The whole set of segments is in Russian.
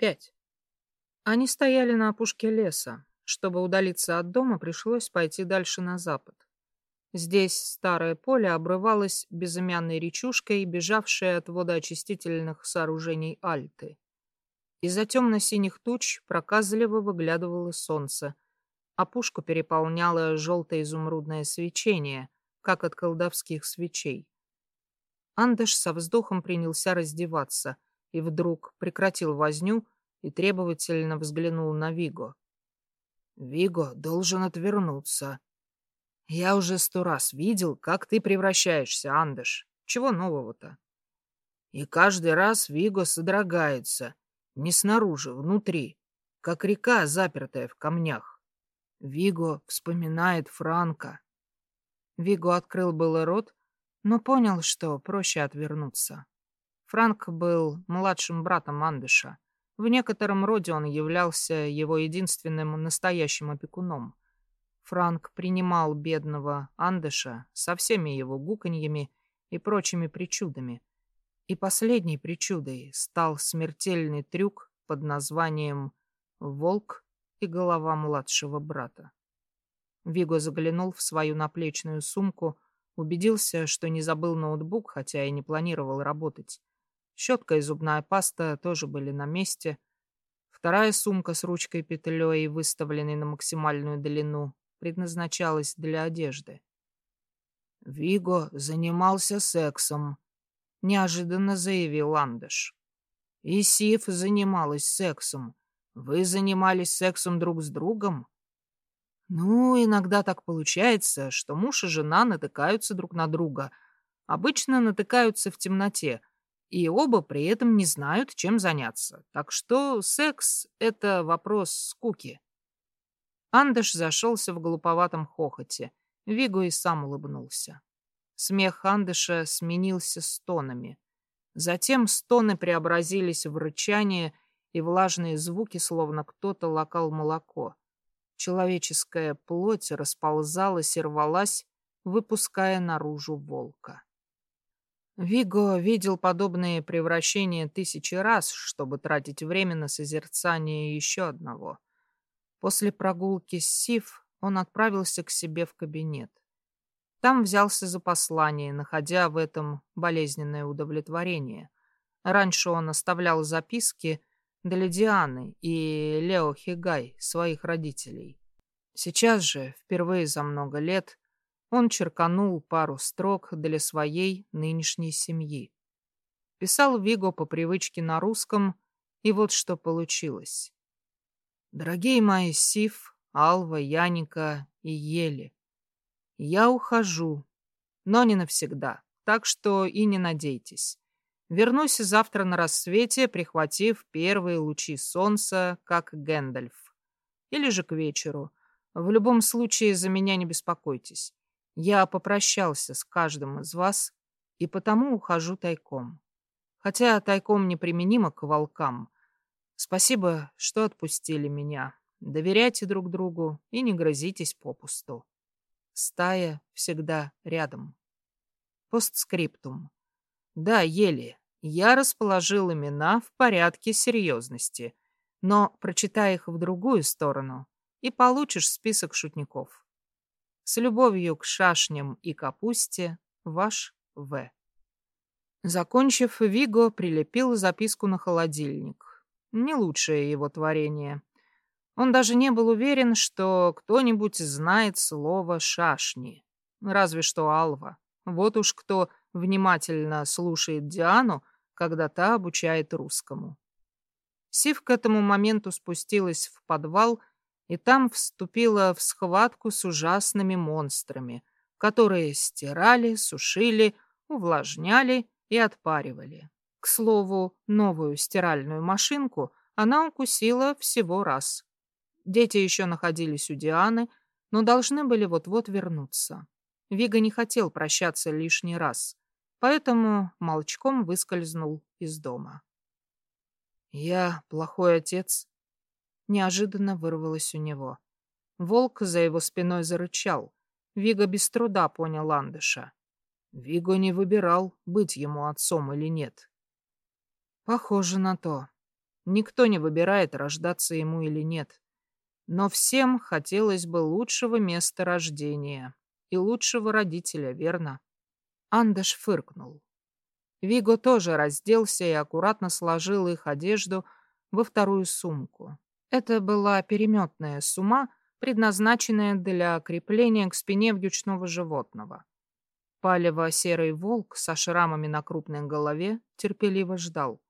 Пять. Они стояли на опушке леса. Чтобы удалиться от дома, пришлось пойти дальше на запад. Здесь старое поле обрывалось безымянной речушкой, бежавшей от водоочистительных сооружений Альты. Из-за темно-синих туч проказливо выглядывало солнце, а пушку переполняло желто-изумрудное свечение, как от колдовских свечей. Андыш со вздохом принялся раздеваться и вдруг прекратил возню и требовательно взглянул на Виго. «Виго должен отвернуться. Я уже сто раз видел, как ты превращаешься, Андыш. Чего нового-то?» И каждый раз Виго содрогается, не снаружи, внутри, как река, запертая в камнях. Виго вспоминает Франка. Виго открыл было рот, но понял, что проще отвернуться. Франк был младшим братом Андыша. В некотором роде он являлся его единственным настоящим опекуном. Франк принимал бедного Андыша со всеми его гуканьями и прочими причудами. И последней причудой стал смертельный трюк под названием «Волк и голова младшего брата». Виго заглянул в свою наплечную сумку — Убедился, что не забыл ноутбук, хотя и не планировал работать. Щетка и зубная паста тоже были на месте. Вторая сумка с ручкой-петлей, выставленной на максимальную длину, предназначалась для одежды. «Виго занимался сексом», — неожиданно заявил Андыш. «И Сив занималась сексом. Вы занимались сексом друг с другом?» Ну, иногда так получается, что муж и жена натыкаются друг на друга. Обычно натыкаются в темноте, и оба при этом не знают, чем заняться. Так что секс — это вопрос скуки. Андыш зашелся в глуповатом хохоте. Виго и сам улыбнулся. Смех Андыша сменился стонами. Затем стоны преобразились в рычание и влажные звуки, словно кто-то лакал молоко. Человеческая плоть расползалась и рвалась, выпуская наружу волка. Виго видел подобные превращения тысячи раз, чтобы тратить время на созерцание еще одного. После прогулки с Сив он отправился к себе в кабинет. Там взялся за послание, находя в этом болезненное удовлетворение. Раньше он оставлял записки, для Дианы и Лео Хигай, своих родителей. Сейчас же, впервые за много лет, он черканул пару строк для своей нынешней семьи. Писал Виго по привычке на русском, и вот что получилось. «Дорогие мои Сив, Алва, Яника и Ели, я ухожу, но не навсегда, так что и не надейтесь. Вернусь завтра на рассвете, прихватив первые лучи солнца, как Гэндальф. Или же к вечеру. В любом случае за меня не беспокойтесь. Я попрощался с каждым из вас и потому ухожу тайком. Хотя тайком неприменимо к волкам. Спасибо, что отпустили меня. Доверяйте друг другу и не грозитесь попусту. Стая всегда рядом. Постскриптум. Да, ели. Я расположил имена в порядке серьезности, но прочитай их в другую сторону, и получишь список шутников. С любовью к шашням и капусте, ваш В. Закончив, Виго прилепил записку на холодильник. Не лучшее его творение. Он даже не был уверен, что кто-нибудь знает слово «шашни». Разве что Алва. Вот уж кто внимательно слушает Диану, когда та обучает русскому. Сив к этому моменту спустилась в подвал и там вступила в схватку с ужасными монстрами, которые стирали, сушили, увлажняли и отпаривали. К слову, новую стиральную машинку она укусила всего раз. Дети еще находились у Дианы, но должны были вот-вот вернуться. Вига не хотел прощаться лишний раз поэтому молчком выскользнул из дома. «Я плохой отец», — неожиданно вырвалось у него. Волк за его спиной зарычал. Вига без труда понял Ландыша. Виго не выбирал, быть ему отцом или нет. «Похоже на то». Никто не выбирает, рождаться ему или нет. Но всем хотелось бы лучшего места рождения и лучшего родителя, верно? Андаш фыркнул. Виго тоже разделся и аккуратно сложил их одежду во вторую сумку. Это была переметная сума, предназначенная для крепления к спине вьючного животного. Палево-серый волк со шрамами на крупной голове терпеливо ждал.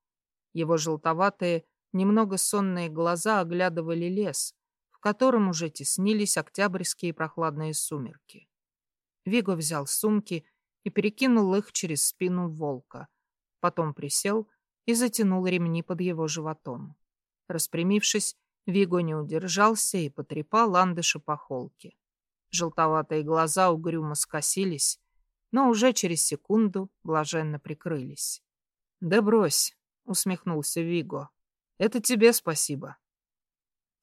Его желтоватые, немного сонные глаза оглядывали лес, в котором уже теснились октябрьские прохладные сумерки. Виго взял сумки и перекинул их через спину волка. Потом присел и затянул ремни под его животом. Распрямившись, Виго не удержался и потрепал ландыша по холке. Желтоватые глаза угрюмо скосились, но уже через секунду блаженно прикрылись. «Да брось!» — усмехнулся Виго. «Это тебе спасибо».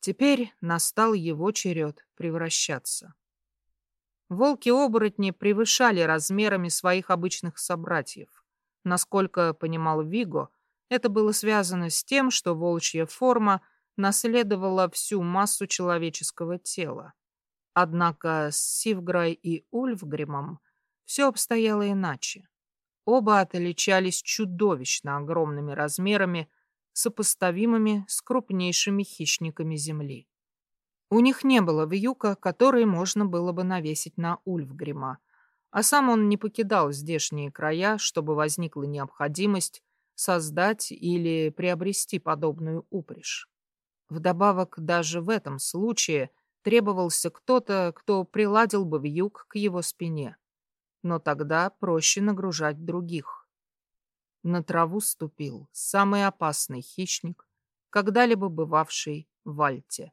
Теперь настал его черед превращаться. Волки-оборотни превышали размерами своих обычных собратьев. Насколько понимал Виго, это было связано с тем, что волчья форма наследовала всю массу человеческого тела. Однако с Сивграй и Ульфгримом все обстояло иначе. Оба отличались чудовищно огромными размерами, сопоставимыми с крупнейшими хищниками Земли. У них не было вьюка, который можно было бы навесить на Ульфгрима, а сам он не покидал здешние края, чтобы возникла необходимость создать или приобрести подобную упряжь. Вдобавок, даже в этом случае требовался кто-то, кто приладил бы вьюг к его спине. Но тогда проще нагружать других. На траву ступил самый опасный хищник, когда-либо бывавший в Альте.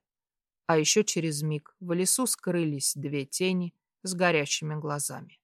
А еще через миг в лесу скрылись две тени с горящими глазами.